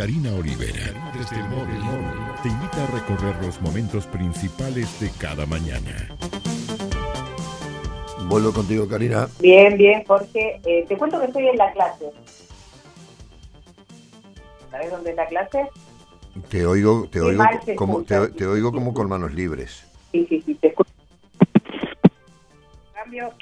Karina Olivera, desde el móvil, te invita a recorrer los momentos principales de cada mañana. Vuelvo contigo, Karina. Bien, bien, Jorge. Eh, te cuento que estoy en la clase. ¿Sabes dónde es la clase? Te oigo, te Qué oigo, como, te, te oigo como con manos libres. Sí, sí, sí, te escucho. Cambio.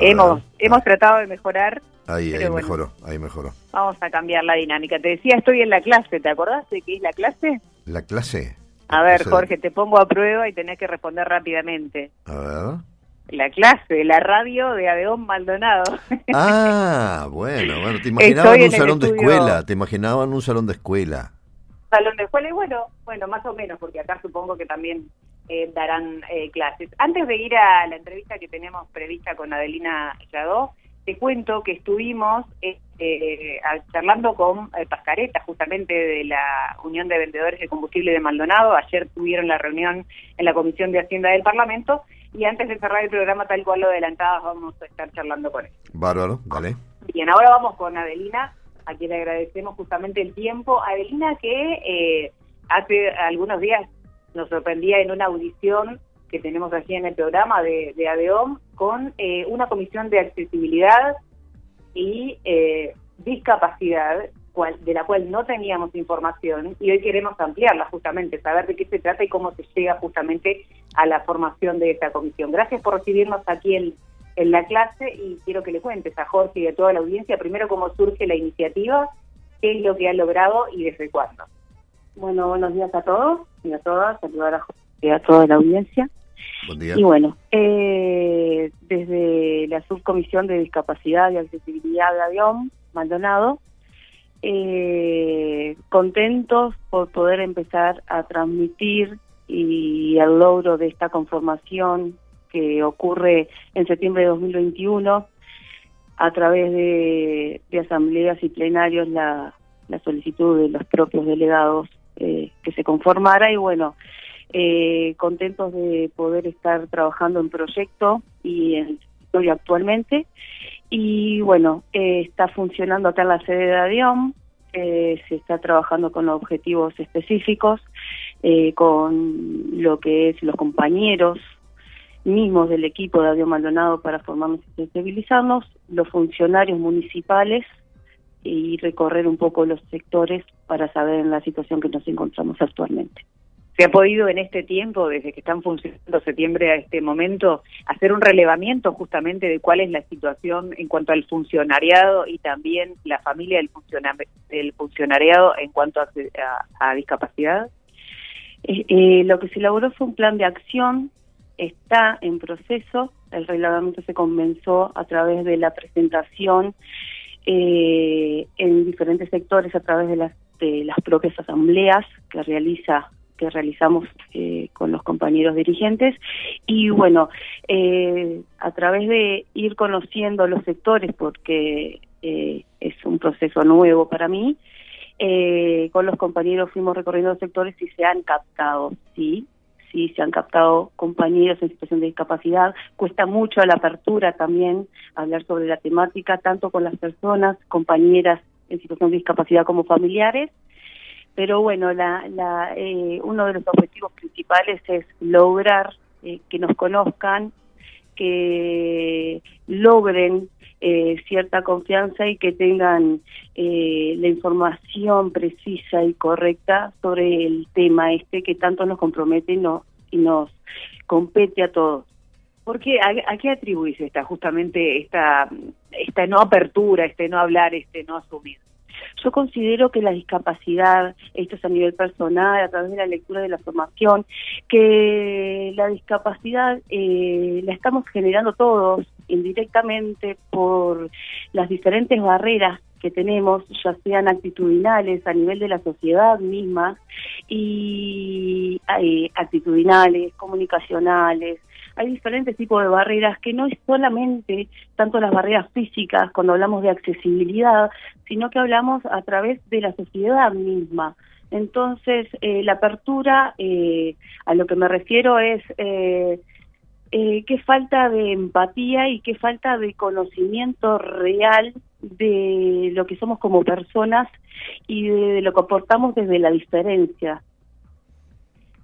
Hemos, hemos tratado de mejorar. Ahí, ahí bueno. mejoró, ahí mejoró. Vamos a cambiar la dinámica. Te decía, estoy en la clase. ¿Te acordás de qué es la clase? La clase. A ver, Clase- Jorge, te pongo a prueba y tenés que responder rápidamente. A ver. La clase, la radio de Adeón Maldonado. Ah, bueno, bueno, te imaginaba Estoy en un salón de escuela, te imaginaba en un salón de escuela. salón de escuela y bueno, bueno, más o menos, porque acá supongo que también eh, darán eh, clases. Antes de ir a la entrevista que tenemos prevista con Adelina Yadó, te cuento que estuvimos eh, charlando con eh, Pascareta, justamente de la Unión de Vendedores de Combustible de Maldonado. Ayer tuvieron la reunión en la Comisión de Hacienda del Parlamento y antes de cerrar el programa tal cual lo adelantabas, vamos a estar charlando con él. Bárbaro, dale. Bien, ahora vamos con Adelina, a quien le agradecemos justamente el tiempo. Adelina que eh, hace algunos días nos sorprendía en una audición que tenemos aquí en el programa de, de ADEOM con eh, una comisión de accesibilidad y eh, discapacidad cual- de la cual no teníamos información y hoy queremos ampliarla justamente, saber de qué se trata y cómo se llega justamente a la formación de esta comisión. Gracias por recibirnos aquí en, en la clase y quiero que le cuentes a Jorge y a toda la audiencia primero cómo surge la iniciativa, qué es lo que ha logrado y desde cuándo. Bueno, buenos días a todos y a todas, saludar a y a toda la audiencia. Buen día. Y bueno, eh, desde la Subcomisión de Discapacidad y Accesibilidad de Avión, Maldonado, eh, contentos por poder empezar a transmitir y el logro de esta conformación que ocurre en septiembre de 2021 a través de, de asambleas y plenarios la, la solicitud de los propios delegados eh, que se conformara y bueno, eh, contentos de poder estar trabajando en proyecto y en actualmente. Y bueno, eh, está funcionando acá en la sede de ADIOM, eh, se está trabajando con objetivos específicos, eh, con lo que es los compañeros mismos del equipo de Adiós Maldonado para formarnos y sensibilizarnos, los funcionarios municipales y recorrer un poco los sectores para saber en la situación que nos encontramos actualmente. ¿Se ha podido en este tiempo, desde que están funcionando septiembre a este momento, hacer un relevamiento justamente de cuál es la situación en cuanto al funcionariado y también la familia del, del funcionariado en cuanto a, a- a discapacidad? Eh, eh, lo que se elaboró fue un plan de acción, está en proceso, el reglamento se comenzó a través de la presentación eh, en diferentes sectores a través de las, de las propias asambleas que realiza que realizamos eh, con los compañeros dirigentes. Y bueno eh, a través de ir conociendo los sectores porque eh, es un proceso nuevo para mí eh, con los compañeros fuimos recorriendo los sectores y se han captado sí sí se han captado compañeros en situación de discapacidad. Cuesta mucho la apertura también hablar sobre la temática tanto con las personas compañeras en situación de discapacidad como familiares pero bueno, la, la, eh, uno de los objetivos principales es lograr eh, que nos conozcan, que logren eh, cierta confianza y que tengan eh, la información precisa y correcta sobre el tema este que tanto nos compromete y, no, y nos compete a todos. ¿Por qué? ¿A, qué atribuís esta, justamente esta, esta no apertura, este no hablar, este no asumir? Yo considero que la discapacidad, esto es a nivel personal, a través de la lectura de la formación, que la discapacidad eh, la estamos generando todos indirectamente por las diferentes barreras que tenemos, ya sean actitudinales a nivel de la sociedad misma, y eh, actitudinales, comunicacionales, hay diferentes tipos de barreras que no es solamente tanto las barreras físicas cuando hablamos de accesibilidad, sino que hablamos a través de la sociedad misma. Entonces, eh, la apertura, eh, a lo que me refiero es eh, eh, qué falta de empatía y qué falta de conocimiento real de lo que somos como personas y de lo que aportamos desde la diferencia.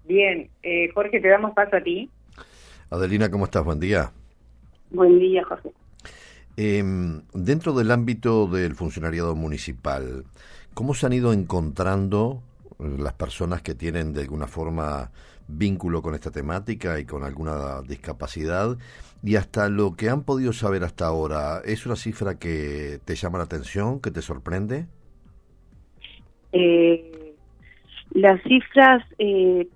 Bien, eh, Jorge, te damos paso a ti. Adelina, ¿cómo estás? Buen día. Buen día, Jorge. Eh, dentro del ámbito del funcionariado municipal, ¿cómo se han ido encontrando las personas que tienen de alguna forma vínculo con esta temática y con alguna discapacidad? Y hasta lo que han podido saber hasta ahora, ¿es una cifra que te llama la atención, que te sorprende? Eh, las cifras, eh,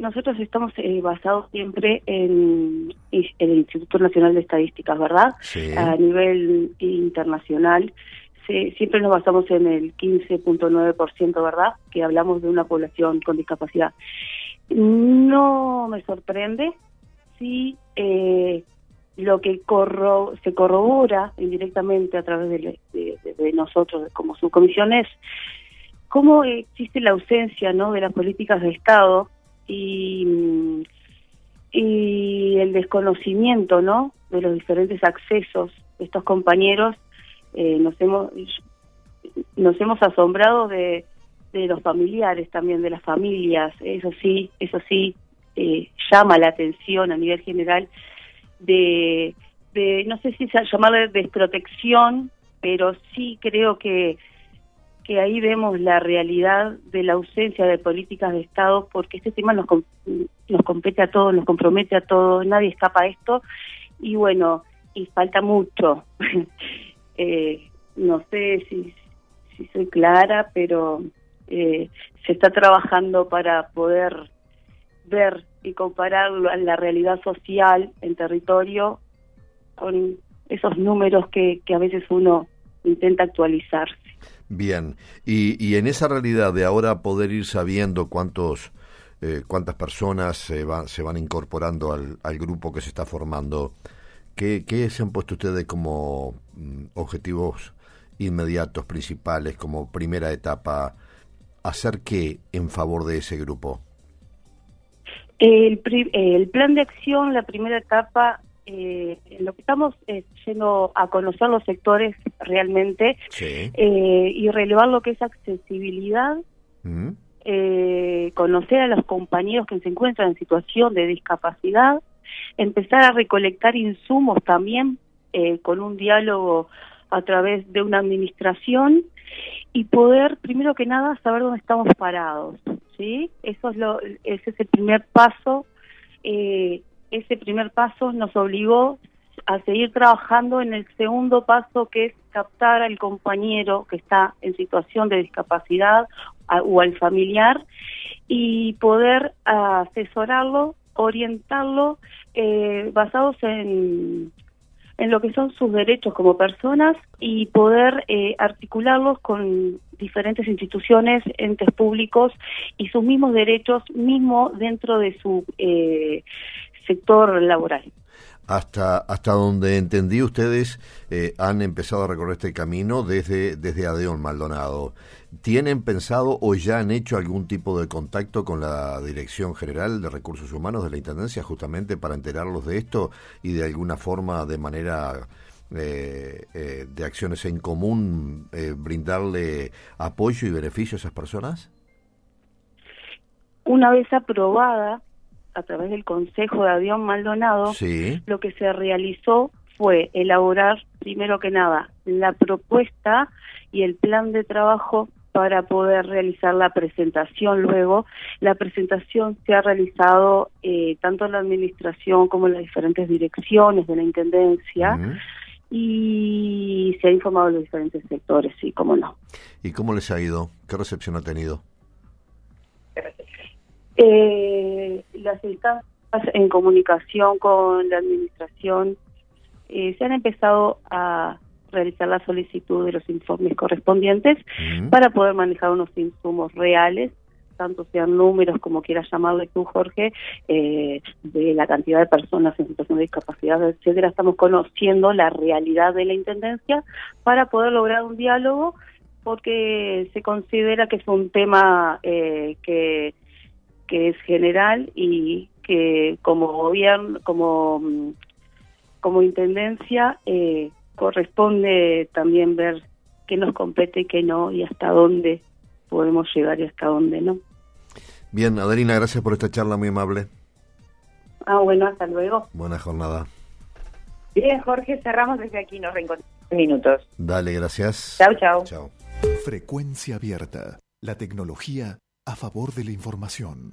nosotros estamos eh, basados siempre en, el Instituto Nacional de Estadísticas, ¿verdad? Sí. A nivel internacional. siempre nos basamos en el 15.9%, ¿verdad? Que hablamos de una población con discapacidad. No me sorprende si eh, lo que corro se corrobora indirectamente a través de, de, nosotros como subcomisiones, cómo existe la ausencia ¿no? de las políticas de Estado y, y el desconocimiento ¿no? de los diferentes accesos de estos compañeros. Eh, nos hemos nos hemos asombrado de, de los familiares también, de las familias, eso sí, eso sí, eh, llama la atención a nivel general de, de no sé si llamarle desprotección, pero sí creo que que ahí vemos la realidad de la ausencia de políticas de Estado, porque este tema nos, nos compete a todos, nos compromete a todos, nadie escapa a esto, y bueno, y falta mucho. eh, no sé si, si soy clara, pero eh, se está trabajando para poder ver y comparar la realidad social en territorio con esos números que, que a veces uno intenta actualizarse. Bien, y, y en esa realidad de ahora poder ir sabiendo cuántos eh, cuántas personas se, van se van incorporando al, al, grupo que se está formando, ¿qué, ¿qué, se han puesto ustedes como mm, objetivos inmediatos, principales, como primera etapa? ¿Hacer qué en favor de ese grupo? El, el plan de acción, la primera etapa, eh, lo que estamos es yendo a conocer los sectores realmente sí. eh, y relevar lo que es accesibilidad, ¿Mm? eh, conocer a los compañeros que se encuentran en situación de discapacidad, empezar a recolectar insumos también eh, con un diálogo a través de una administración y poder, primero que nada, saber dónde estamos parados. ¿sí? Eso es lo, ese es el primer paso. Eh, ese primer paso nos obligó a seguir trabajando en el segundo paso, que es captar al compañero que está en situación de discapacidad o al familiar y poder asesorarlo, orientarlo eh, basados en en lo que son sus derechos como personas y poder eh, articularlos con diferentes instituciones, entes públicos y sus mismos derechos mismo dentro de su eh, sector laboral. Hasta, hasta donde entendí, ustedes eh, han empezado a recorrer este camino desde, desde Adeón Maldonado. ¿Tienen pensado o ya han hecho algún tipo de contacto con la Dirección General de Recursos Humanos de la Intendencia justamente para enterarlos de esto y de alguna forma, de manera eh, eh, de acciones en común, eh, brindarle apoyo y beneficio a esas personas? Una vez aprobada a través del Consejo de Avión Maldonado, sí. lo que se realizó fue elaborar, primero que nada, la propuesta y el plan de trabajo para poder realizar la presentación luego. La presentación se ha realizado eh, tanto en la administración como en las diferentes direcciones de la Intendencia. Uh -huh. Y se ha informado a los diferentes sectores, sí, cómo no. ¿Y cómo les ha ido? ¿Qué recepción ha tenido? Eh, las instancias en comunicación con la administración eh, se han empezado a realizar la solicitud de los informes correspondientes uh -huh. para poder manejar unos insumos reales, tanto sean números como quieras llamarle tú, Jorge, eh, de la cantidad de personas en situación de discapacidad, etcétera. Estamos conociendo la realidad de la intendencia para poder lograr un diálogo, porque se considera que es un tema eh, que que es general y que como gobierno, como como intendencia eh, corresponde también ver qué nos compete y qué no, y hasta dónde podemos llegar y hasta dónde no. Bien, Adelina, gracias por esta charla muy amable. Ah, bueno, hasta luego. Buena jornada. Bien, Jorge, cerramos desde aquí, nos reencontramos en minutos. Dale, gracias. Chau, chau. Chao. Frecuencia abierta. La tecnología a favor de la información.